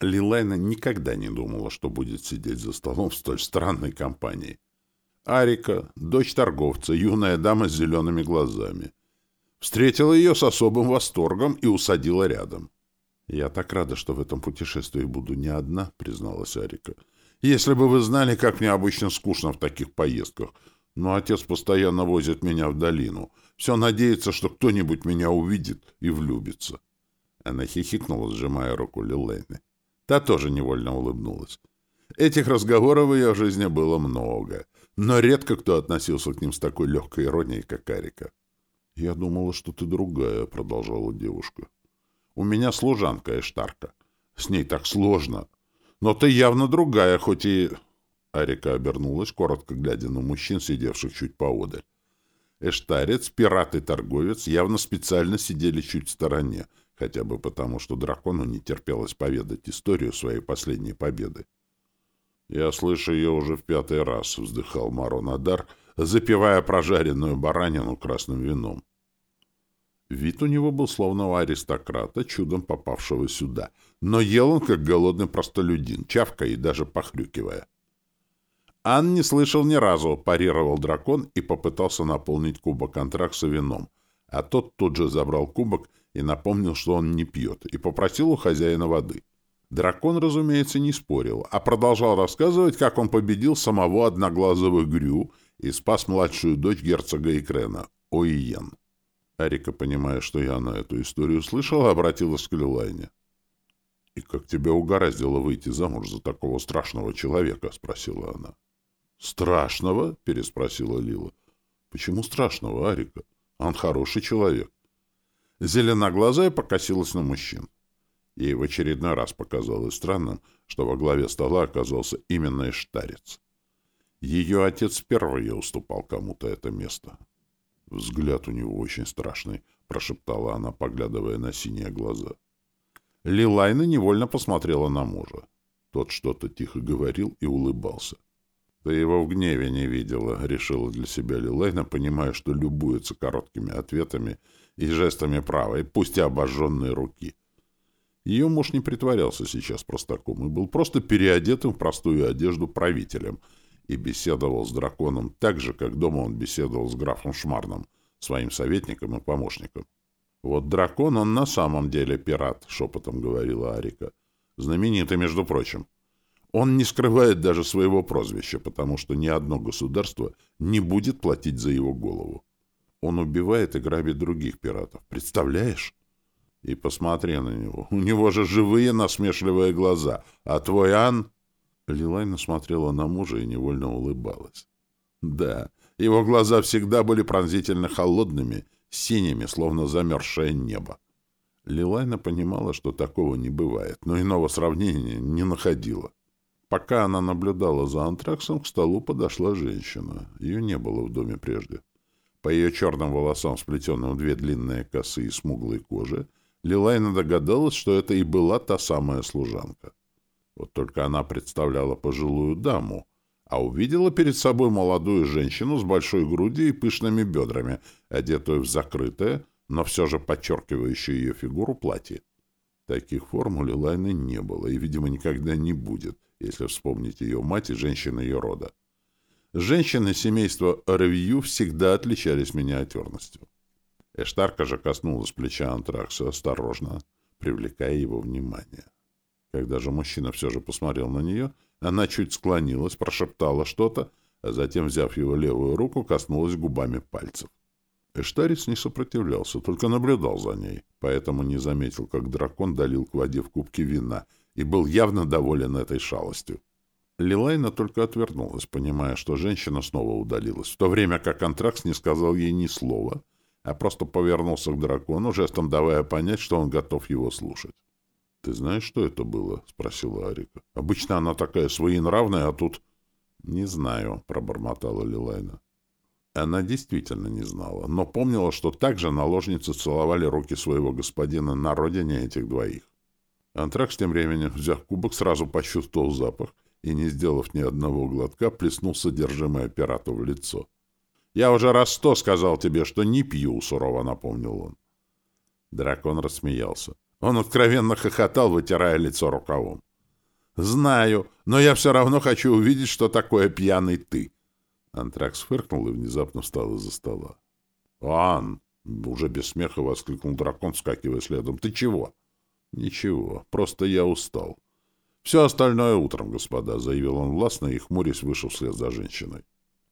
Лилайна никогда не думала, что будет сидеть за столом в столь странной компании. Арика, дочь торговца, юная дама с зелеными глазами. Встретила ее с особым восторгом и усадила рядом. «Я так рада, что в этом путешествии буду не одна», — призналась Арика. «Если бы вы знали, как мне обычно скучно в таких поездках. Но отец постоянно возит меня в долину. Все надеется, что кто-нибудь меня увидит и влюбится». Она хихикнула, сжимая руку Лилейны. Та тоже невольно улыбнулась. Этих разговоров в ее жизни было много, но редко кто относился к ним с такой легкой иронией, как Арика. «Я думала, что ты другая», — продолжала девушка. «У меня служанка Эштарка. С ней так сложно. Но ты явно другая, хоть и...» Арика обернулась, коротко глядя на мужчин, сидевших чуть поодаль. Эштарец, пират и торговец явно специально сидели чуть в стороне, хотя бы потому, что дракону не терпелось поведать историю своей последней победы. «Я слышу ее уже в пятый раз», — вздыхал Марон Адар, запивая прожаренную баранину красным вином. Вид у него был словно у аристократа, чудом попавшего сюда, но ел он, как голодный простолюдин, чавкая и даже похрюкивая. Ан не слышал ни разу, парировал дракон и попытался наполнить кубок антракса вином, а тот тут же забрал кубок и напомнил, что он не пьет, и попросил у хозяина воды. Дракон, разумеется, не спорил, а продолжал рассказывать, как он победил самого одноглазого Грю и спас младшую дочь герцога Икрена, Оиен. Арика, понимая, что я на эту историю слышала, обратилась к Лилайне. «И как тебя угораздило выйти замуж за такого страшного человека?» — спросила она. «Страшного?» — переспросила Лила. «Почему страшного, Арика? Он хороший человек». Зеленоглазая покосилась на мужчин. Ей в очередной раз показалось странным, что во главе стола оказался именно Иштарец. Ее отец впервые уступал кому-то это место. «Взгляд у него очень страшный», — прошептала она, поглядывая на синие глаза. Лилайна невольно посмотрела на мужа. Тот что-то тихо говорил и улыбался. «Ты его в гневе не видела», — решила для себя Лилайна, понимая, что любуется короткими ответами и жестами правой, пусть и обожженной руки. Ее муж не притворялся сейчас простаком и был просто переодетым в простую одежду правителем — и беседовал с драконом так же, как дома он беседовал с графом Шмарном, своим советником и помощником. «Вот дракон, он на самом деле пират», — шепотом говорила Арика. «Знаменитый, между прочим. Он не скрывает даже своего прозвища, потому что ни одно государство не будет платить за его голову. Он убивает и грабит других пиратов. Представляешь?» И посмотри на него. У него же живые насмешливые глаза. А твой Ан... Лилайна смотрела на мужа и невольно улыбалась. Да, его глаза всегда были пронзительно холодными, синими, словно замерзшее небо. Лилайна понимала, что такого не бывает, но иного сравнения не находила. Пока она наблюдала за антраксом, к столу подошла женщина. Ее не было в доме прежде. По ее черным волосам, сплетенным в две длинные косы и смуглой кожи, Лилайна догадалась, что это и была та самая служанка. Вот только она представляла пожилую даму, а увидела перед собой молодую женщину с большой грудью и пышными бедрами, одетую в закрытое, но все же подчеркивающее ее фигуру платье. Таких форм у Лилайны не было и, видимо, никогда не будет, если вспомнить ее мать и женщины ее рода. Женщины семейства Ревью всегда отличались миниатюрностью. Эштарка же коснулась плеча Антракса осторожно, привлекая его внимание. Когда же мужчина все же посмотрел на нее, она чуть склонилась, прошептала что-то, а затем, взяв его левую руку, коснулась губами пальцев. Эштарец не сопротивлялся, только наблюдал за ней, поэтому не заметил, как дракон долил к воде в кубке вина и был явно доволен этой шалостью. Лилайна только отвернулась, понимая, что женщина снова удалилась, в то время как Антракс не сказал ей ни слова, а просто повернулся к дракону, жестом давая понять, что он готов его слушать. «Ты знаешь, что это было?» — спросила Арика. «Обычно она такая своенравная, а тут...» «Не знаю», — пробормотала Лилайна. Она действительно не знала, но помнила, что также наложницы целовали руки своего господина на родине этих двоих. Антракс тем временем, взяв кубок, сразу почувствовал запах и, не сделав ни одного глотка, плеснул содержимое пирату в лицо. «Я уже раз сто сказал тебе, что не пью», — сурово напомнил он. Дракон рассмеялся. Он откровенно хохотал, вытирая лицо рукавом. «Знаю, но я все равно хочу увидеть, что такое пьяный ты». Антракс фыркнул и внезапно встал из-за стола. «Ан!» — уже без смеха воскликнул дракон, вскакивая следом. «Ты чего?» «Ничего, просто я устал». «Все остальное утром, господа», — заявил он властно и, хмурясь, вышел вслед за женщиной.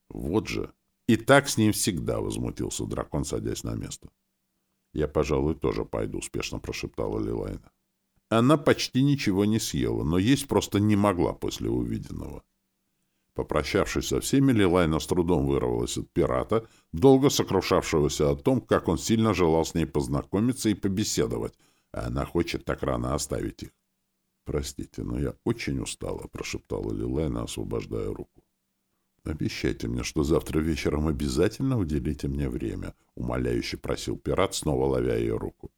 «Вот же!» «И так с ним всегда», — возмутился дракон, садясь на место. «Я, пожалуй, тоже пойду», — успешно прошептала Лилайна. Она почти ничего не съела, но есть просто не могла после увиденного. Попрощавшись со всеми, Лилайна с трудом вырвалась от пирата, долго сокрушавшегося о том, как он сильно желал с ней познакомиться и побеседовать, а она хочет так рано оставить их. «Простите, но я очень устала», — прошептала Лилайна, освобождая руку. «Обещайте мне, что завтра вечером обязательно уделите мне время», — умоляюще просил пират, снова ловя ее руку.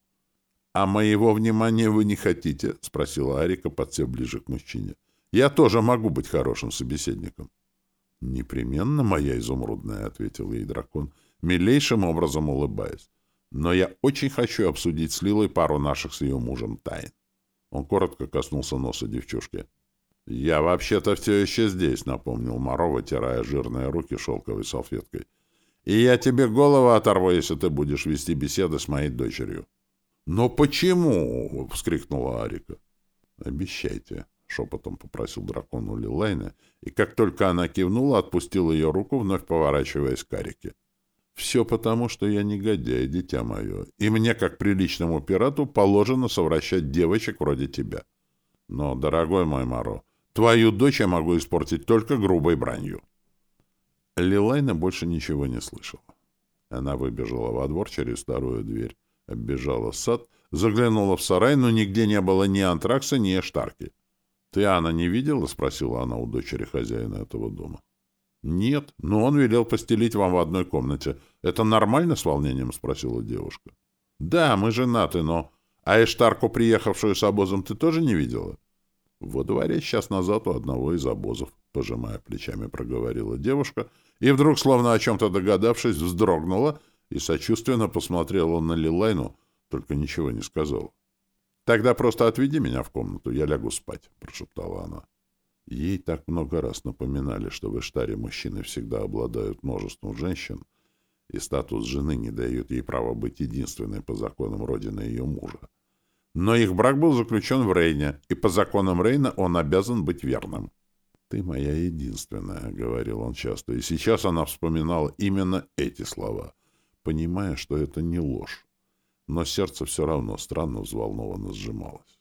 «А моего внимания вы не хотите?» — спросила Арика, подсев ближе к мужчине. «Я тоже могу быть хорошим собеседником». «Непременно, моя изумрудная», — ответил ей дракон, милейшим образом улыбаясь. «Но я очень хочу обсудить с Лилой пару наших с ее мужем тайн». Он коротко коснулся носа девчушки. «Я вообще-то все еще здесь», — напомнил Моро, вытирая жирные руки шелковой салфеткой. «И я тебе голову оторву, если ты будешь вести беседы с моей дочерью». «Но почему?» — вскрикнула Арика. «Обещайте», — шепотом попросил дракон у Лилайна, и как только она кивнула, отпустил ее руку, вновь поворачиваясь к Арике. «Все потому, что я негодяй, дитя мое, и мне, как приличному пирату, положено совращать девочек вроде тебя. Но, дорогой мой Моро, Твою дочь я могу испортить только грубой бранью. Лилайна больше ничего не слышала. Она выбежала во двор через вторую дверь, оббежала сад, заглянула в сарай, но нигде не было ни антракса, ни эштарки. — Ты Анна не видела? — спросила она у дочери хозяина этого дома. — Нет, но он велел постелить вам в одной комнате. Это нормально с волнением? — спросила девушка. — Да, мы женаты, но... А эштарку, приехавшую с обозом, ты тоже не видела? Во дворе час назад у одного из обозов, пожимая плечами, проговорила девушка, и вдруг, словно о чем-то догадавшись, вздрогнула и сочувственно посмотрела на Лилайну, только ничего не сказала. «Тогда просто отведи меня в комнату, я лягу спать», — прошептала она. Ей так много раз напоминали, что в Эштаре мужчины всегда обладают множеством женщин, и статус жены не дает ей права быть единственной по законам родины ее мужа. Но их брак был заключен в Рейне, и по законам Рейна он обязан быть верным. «Ты моя единственная», — говорил он часто, и сейчас она вспоминала именно эти слова, понимая, что это не ложь. Но сердце все равно странно взволнованно сжималось.